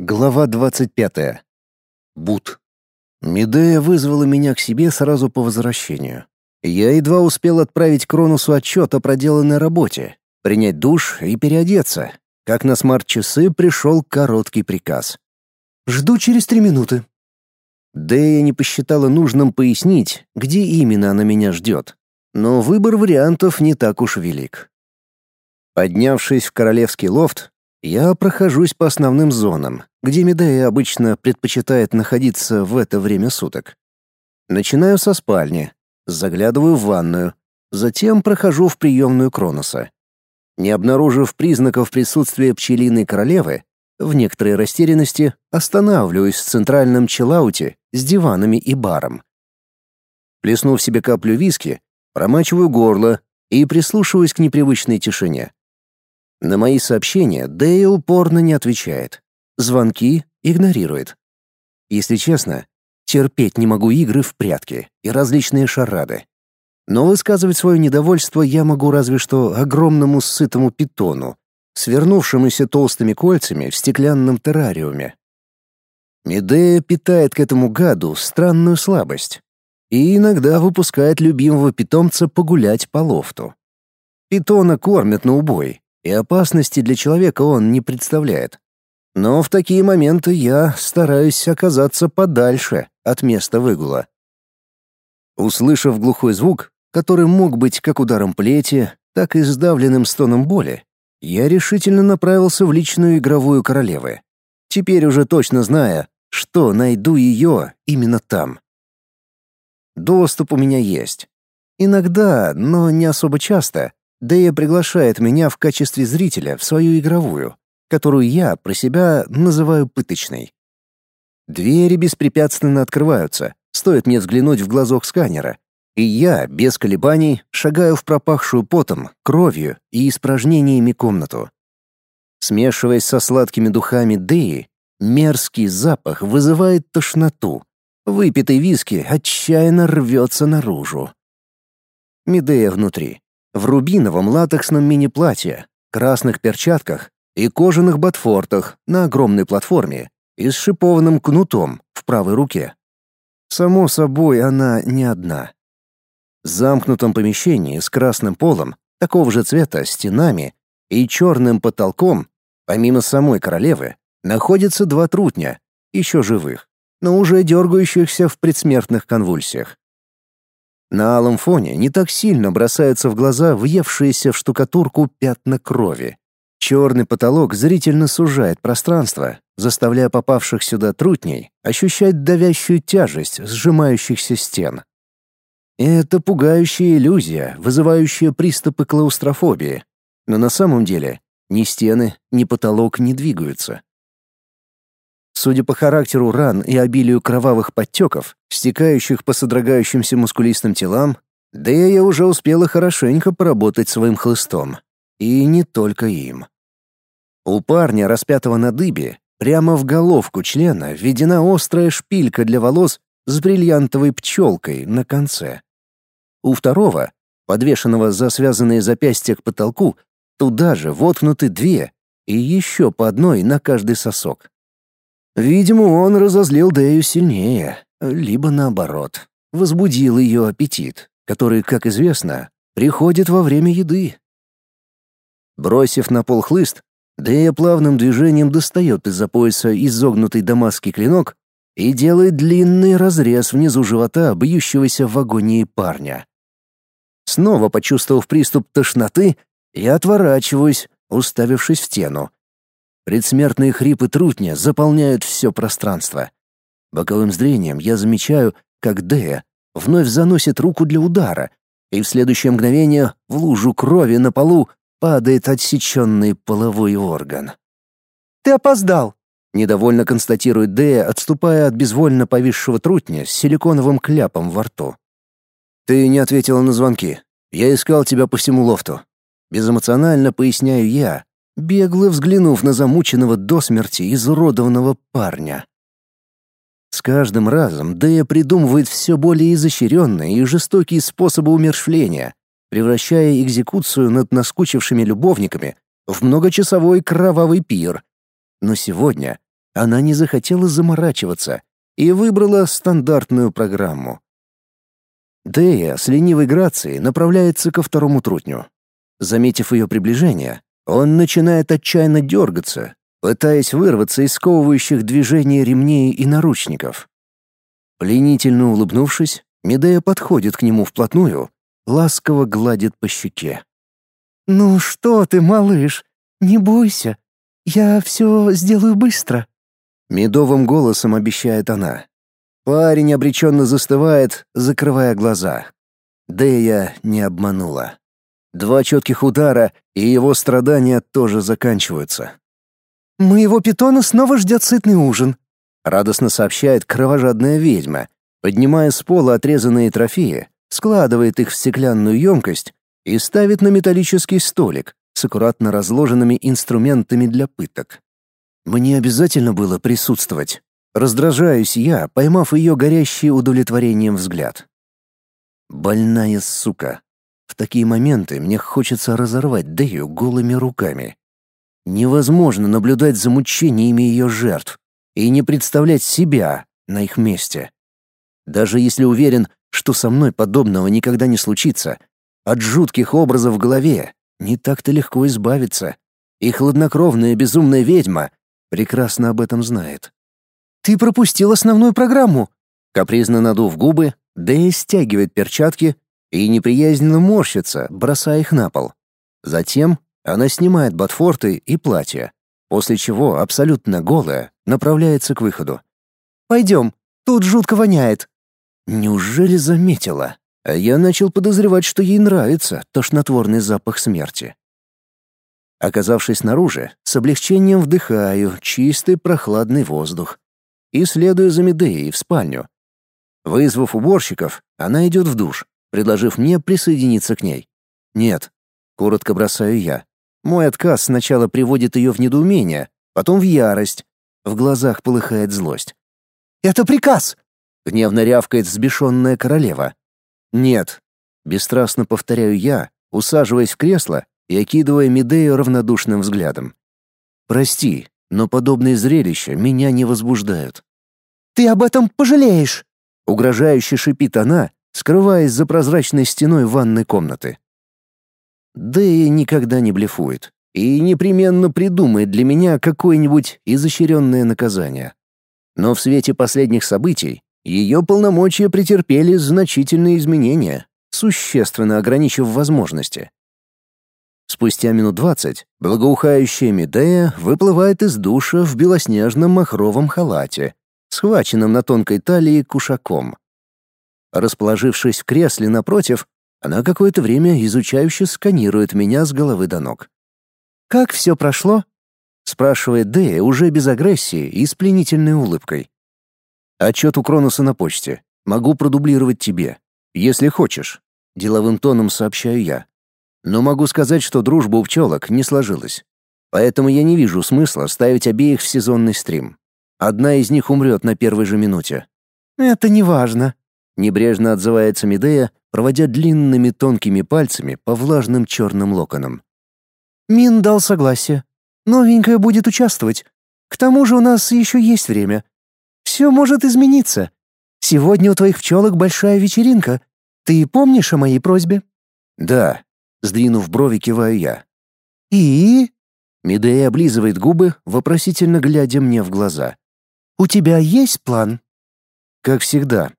Глава 25. Бут. Медея вызвала меня к себе сразу по возвращению. Я едва успел отправить Кронусу отчет о проделанной работе, принять душ и переодеться, как на смарт-часы пришел короткий приказ. «Жду через три минуты». Дея не посчитала нужным пояснить, где именно она меня ждет, но выбор вариантов не так уж велик. Поднявшись в королевский лофт, я прохожусь по основным зонам, где Медея обычно предпочитает находиться в это время суток. Начинаю со спальни, заглядываю в ванную, затем прохожу в приемную Кроноса. Не обнаружив признаков присутствия пчелиной королевы, в некоторой растерянности останавливаюсь в центральном челауте с диванами и баром. Плеснув себе каплю виски, промачиваю горло и прислушиваюсь к непривычной тишине. На мои сообщения Дэя упорно не отвечает. Звонки игнорирует. Если честно, терпеть не могу игры в прятки и различные шарады. Но высказывать свое недовольство я могу разве что огромному сытому питону, свернувшемуся толстыми кольцами в стеклянном террариуме. Медея питает к этому гаду странную слабость и иногда выпускает любимого питомца погулять по лофту. Питона кормят на убой, и опасности для человека он не представляет. Но в такие моменты я стараюсь оказаться подальше от места выгула. Услышав глухой звук, который мог быть как ударом плети, так и сдавленным стоном боли, я решительно направился в личную игровую королевы. Теперь уже точно зная, что найду ее именно там. Доступ у меня есть. Иногда, но не особо часто, Дэя приглашает меня в качестве зрителя в свою игровую, которую я про себя называю пыточной. Двери беспрепятственно открываются, стоит мне взглянуть в глазок сканера, и я, без колебаний, шагаю в пропахшую потом, кровью и испражнениями комнату. Смешиваясь со сладкими духами Дэи, мерзкий запах вызывает тошноту. Выпитый виски отчаянно рвется наружу. Медея внутри в рубиновом латексном мини-платье, красных перчатках и кожаных ботфортах на огромной платформе и с шипованным кнутом в правой руке. Само собой, она не одна. В замкнутом помещении с красным полом, такого же цвета стенами и черным потолком, помимо самой королевы, находятся два трутня, еще живых, но уже дергающихся в предсмертных конвульсиях. На алом фоне не так сильно бросаются в глаза въевшиеся в штукатурку пятна крови. Черный потолок зрительно сужает пространство, заставляя попавших сюда трутней ощущать давящую тяжесть сжимающихся стен. Это пугающая иллюзия, вызывающая приступы клаустрофобии. Но на самом деле ни стены, ни потолок не двигаются. Судя по характеру ран и обилию кровавых подтеков, стекающих по содрогающимся мускулистым телам, да я уже успела хорошенько поработать своим хлыстом. И не только им. У парня, распятого на дыбе, прямо в головку члена введена острая шпилька для волос с бриллиантовой пчелкой на конце. У второго, подвешенного за связанные запястья к потолку, туда же воткнуты две и еще по одной на каждый сосок. Видимо, он разозлил Дэю сильнее, либо наоборот, возбудил ее аппетит, который, как известно, приходит во время еды. Бросив на пол хлыст, Дэя плавным движением достает из-за пояса изогнутый дамасский клинок и делает длинный разрез внизу живота бьющегося в агонии парня. Снова почувствовав приступ тошноты, я отворачиваюсь, уставившись в стену, Предсмертные хрипы трутня заполняют все пространство. Боковым зрением я замечаю, как Дэя вновь заносит руку для удара, и в следующее мгновение в лужу крови на полу падает отсеченный половой орган. «Ты опоздал!» — недовольно констатирует Дэя, отступая от безвольно повисшего трутня с силиконовым кляпом во рту. «Ты не ответила на звонки. Я искал тебя по всему лофту». Безэмоционально поясняю я, бегло взглянув на замученного до смерти изуродованного парня. С каждым разом Дэя придумывает все более изощренные и жестокие способы умершвления, превращая экзекуцию над наскучившими любовниками в многочасовой кровавый пир. Но сегодня она не захотела заморачиваться и выбрала стандартную программу. Дея с ленивой грацией направляется ко второму трутню. Заметив ее приближение, он начинает отчаянно дергаться, пытаясь вырваться из сковывающих движений ремней и наручников. Пленительно улыбнувшись, Медея подходит к нему вплотную, ласково гладит по щеке. «Ну что ты, малыш, не бойся, я все сделаю быстро», — медовым голосом обещает она. Парень обреченно застывает, закрывая глаза. Дея не обманула. Два четких удара, и его страдания тоже заканчиваются. «Моего питона снова ждет сытный ужин», — радостно сообщает кровожадная ведьма, поднимая с пола отрезанные трофеи, складывает их в стеклянную емкость и ставит на металлический столик с аккуратно разложенными инструментами для пыток. Мне обязательно было присутствовать. Раздражаюсь я, поймав ее горящий удовлетворением взгляд. Больная сука. В такие моменты мне хочется разорвать Дэю голыми руками. Невозможно наблюдать за мучениями ее жертв и не представлять себя на их месте. Даже если уверен, что со мной подобного никогда не случится, от жутких образов в голове не так-то легко избавиться. И хладнокровная безумная ведьма прекрасно об этом знает. «Ты пропустил основную программу!» Капризно надув губы, Дэя стягивает перчатки и неприязненно морщится, бросая их на пол. Затем она снимает ботфорты и платье, после чего, абсолютно голая, направляется к выходу. «Пойдем, тут жутко воняет». Неужели заметила? А я начал подозревать, что ей нравится тошнотворный запах смерти. Оказавшись снаружи, с облегчением вдыхаю чистый прохладный воздух и следую за Медеей в спальню. Вызвав уборщиков, она идет в душ, предложив мне присоединиться к ней. «Нет», — коротко бросаю я, мой отказ сначала приводит ее в недоумение, потом в ярость. В глазах полыхает злость. «Это приказ!» — гневно рявкает взбешенная королева. «Нет», — бесстрастно повторяю я, усаживаясь в кресло и окидывая Медею равнодушным взглядом. «Прости, но подобные зрелища меня не возбуждают». «Ты об этом пожалеешь!» — угрожающе шипит она, скрываясь за прозрачной стеной ванной комнаты. Дэя никогда не блефует и непременно придумает для меня какое-нибудь изощренное наказание. Но в свете последних событий ее полномочия претерпели значительные изменения, существенно ограничив возможности. Спустя минут двадцать благоухающая Медея выплывает из душа в белоснежном махровом халате, схваченном на тонкой талии кушаком. Расположившись в кресле напротив, она какое-то время изучающе сканирует меня с головы до ног. «Как все прошло?» — спрашивает Дэя уже без агрессии и с пленительной улыбкой. «Отчет у Кронуса на почте. Могу продублировать тебе, если хочешь», — деловым тоном сообщаю я. «Но могу сказать, что дружба у пчелок не сложилась. Поэтому я не вижу смысла ставить обеих в сезонный стрим. Одна из них умрет на первой же минуте». «Это не важно», — небрежно отзывается Медея, проводя длинными тонкими пальцами по влажным черным локонам. «Мин дал согласие. Новенькая будет участвовать. К тому же у нас еще есть время. Все может измениться. Сегодня у твоих пчелок большая вечеринка. Ты помнишь о моей просьбе?» «Да», — сдвинув брови, киваю я. «И?» Медея облизывает губы, вопросительно глядя мне в глаза. «У тебя есть план?» «Как всегда»,